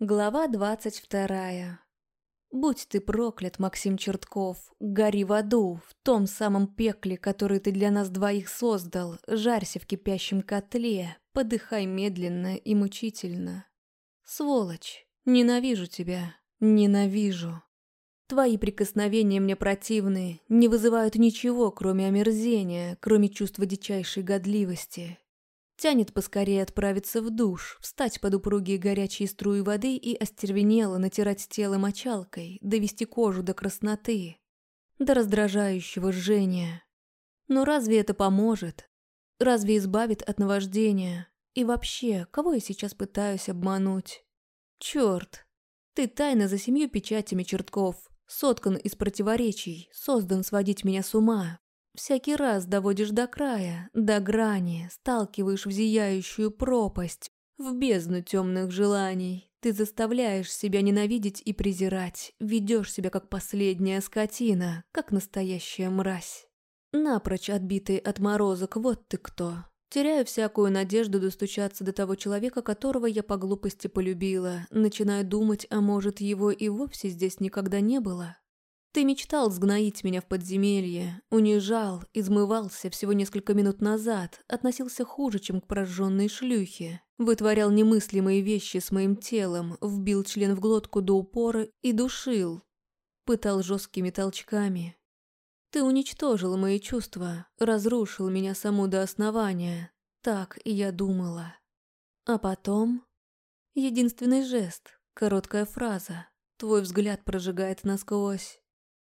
Глава двадцать вторая. Будь ты проклят, Максим Чертков, гори в аду, в том самом пекле, который ты для нас двоих создал, жарься в кипящем котле, подыхай медленно и мучительно. Сволочь, ненавижу тебя, ненавижу. Твои прикосновения мне противны, не вызывают ничего, кроме омерзения, кроме чувства дичайшей годливости. Тянет поскорее отправиться в душ, встать под упругие горячие струи воды и остервенело натирать тело мочалкой, довести кожу до красноты, до раздражающего жжения. Но разве это поможет? Разве избавит от наваждения? И вообще, кого я сейчас пытаюсь обмануть? Черт! Ты тайно за семью печатями чертков, соткан из противоречий, создан сводить меня с ума, Всякий раз доводишь до края, до грани, сталкиваешь в зияющую пропасть, в бездну темных желаний. Ты заставляешь себя ненавидеть и презирать, ведешь себя как последняя скотина, как настоящая мразь. Напрочь отбитый отморозок, вот ты кто. Теряю всякую надежду достучаться до того человека, которого я по глупости полюбила, начинаю думать, а может, его и вовсе здесь никогда не было. Ты мечтал сгноить меня в подземелье, унижал, измывался всего несколько минут назад, относился хуже, чем к прожженной шлюхе, вытворял немыслимые вещи с моим телом, вбил член в глотку до упора и душил, пытал жесткими толчками. Ты уничтожил мои чувства, разрушил меня саму до основания, так и я думала. А потом... Единственный жест, короткая фраза, твой взгляд прожигает насквозь.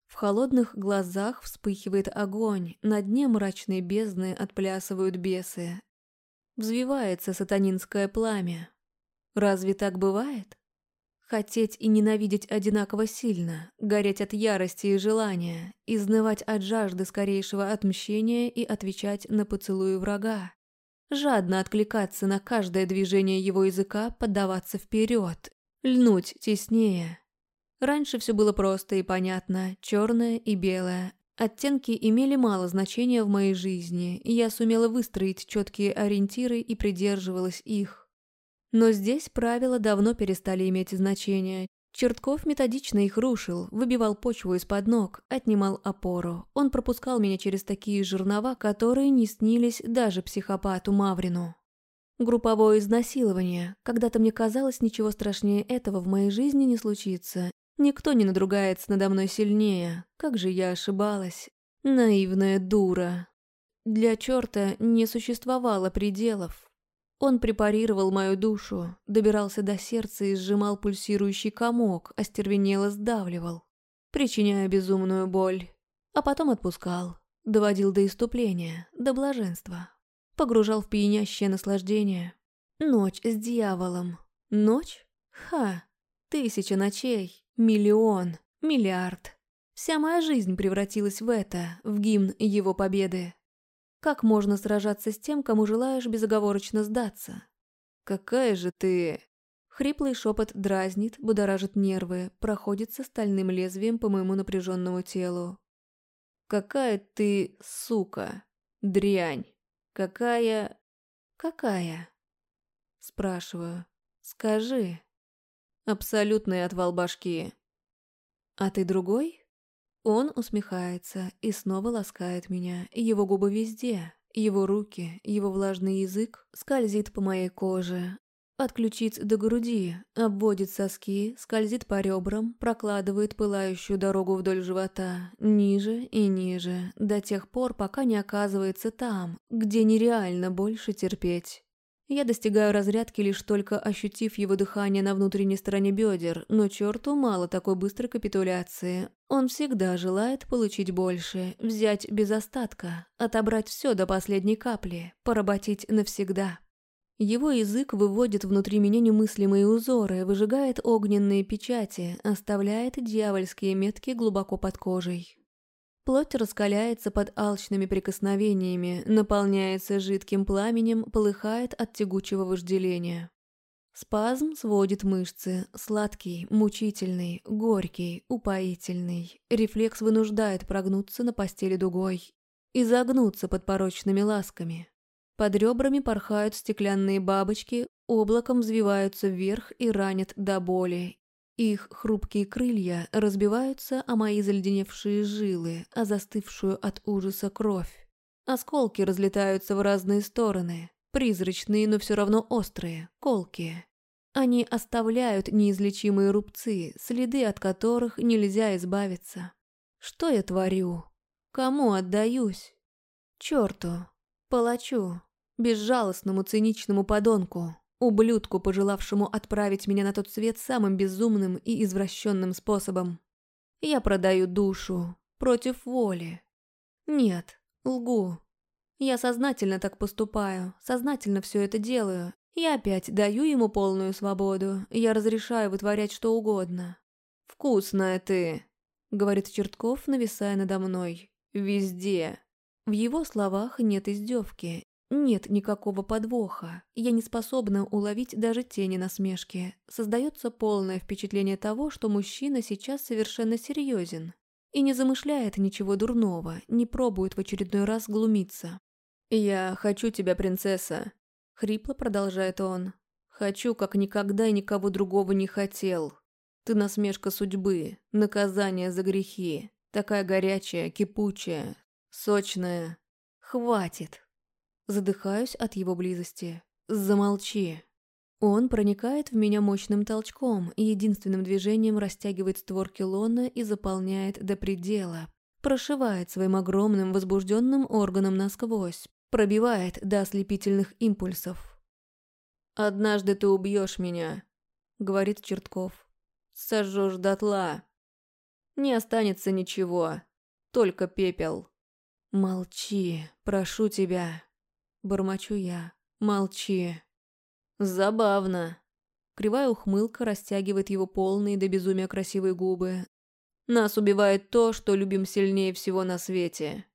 В холодных глазах вспыхивает огонь, на дне мрачной бездны отплясывают бесы. Взвивается сатанинское пламя. Разве так бывает? Хотеть и ненавидеть одинаково сильно, гореть от ярости и желания, изнывать от жажды скорейшего отмщения и отвечать на поцелуи врага. Жадно откликаться на каждое движение его языка, поддаваться вперед, льнуть теснее, Раньше все было просто и понятно, черное и белое. Оттенки имели мало значения в моей жизни, и я сумела выстроить четкие ориентиры и придерживалась их. Но здесь правила давно перестали иметь значение. Чертков методично их рушил, выбивал почву из-под ног, отнимал опору. Он пропускал меня через такие жернова, которые не снились даже психопату Маврину. Групповое изнасилование. Когда-то мне казалось, ничего страшнее этого в моей жизни не случится, Никто не надругается надо мной сильнее. Как же я ошибалась. Наивная дура. Для черта не существовало пределов. Он препарировал мою душу, добирался до сердца и сжимал пульсирующий комок, остервенело сдавливал, причиняя безумную боль. А потом отпускал, доводил до иступления, до блаженства. Погружал в пьянящее наслаждение. Ночь с дьяволом. Ночь? Ха! Тысяча ночей. Миллион, миллиард. Вся моя жизнь превратилась в это, в гимн его победы. Как можно сражаться с тем, кому желаешь безоговорочно сдаться? Какая же ты... Хриплый шепот дразнит, будоражит нервы, проходится стальным лезвием по моему напряженному телу. Какая ты сука, дрянь. Какая... Какая? Спрашиваю. Скажи. Абсолютный отвал башки. А ты другой? Он усмехается и снова ласкает меня. Его губы везде. Его руки, его влажный язык скользит по моей коже. От ключиц до груди, обводит соски, скользит по ребрам, прокладывает пылающую дорогу вдоль живота, ниже и ниже, до тех пор, пока не оказывается там, где нереально больше терпеть. Я достигаю разрядки, лишь только ощутив его дыхание на внутренней стороне бедер, но черту мало такой быстрой капитуляции. Он всегда желает получить больше, взять без остатка, отобрать все до последней капли, поработить навсегда. Его язык выводит внутри меня немыслимые узоры, выжигает огненные печати, оставляет дьявольские метки глубоко под кожей. Плоть раскаляется под алчными прикосновениями, наполняется жидким пламенем, полыхает от тягучего вожделения. Спазм сводит мышцы, сладкий, мучительный, горький, упоительный. Рефлекс вынуждает прогнуться на постели дугой и загнуться под порочными ласками. Под ребрами порхают стеклянные бабочки, облаком взвиваются вверх и ранят до боли. Их хрупкие крылья разбиваются о мои заледеневшие жилы, о застывшую от ужаса кровь. Осколки разлетаются в разные стороны, призрачные, но все равно острые, колкие. Они оставляют неизлечимые рубцы, следы от которых нельзя избавиться. Что я творю? Кому отдаюсь? Черту, палачу, безжалостному циничному подонку, ублюдку, пожелавшему отправить меня на тот свет самым безумным и извращенным способом. Я продаю душу против воли. Нет, лгу. Я сознательно так поступаю, сознательно все это делаю. Я опять даю ему полную свободу, я разрешаю вытворять что угодно. «Вкусная ты», — говорит Чертков, нависая надо мной. «Везде». В его словах нет издевки, нет никакого подвоха. Я не способна уловить даже тени насмешки. Создается полное впечатление того, что мужчина сейчас совершенно серьезен и не замышляет ничего дурного, не пробует в очередной раз глумиться. «Я хочу тебя, принцесса», — хрипло продолжает он. «Хочу, как никогда и никого другого не хотел. Ты насмешка судьбы, наказание за грехи. Такая горячая, кипучая, Сочная. Хватит. Задыхаюсь от его близости. Замолчи. Он проникает в меня мощным толчком и единственным движением растягивает створки лона и заполняет до предела. Прошивает своим огромным возбужденным органом насквозь. Пробивает до ослепительных импульсов. «Однажды ты убьешь меня», — говорит Чертков. «Сожжешь дотла. Не останется ничего, только пепел». «Молчи, прошу тебя!» Бормочу я. «Молчи!» «Забавно!» Кривая ухмылка растягивает его полные до безумия красивые губы. «Нас убивает то, что любим сильнее всего на свете.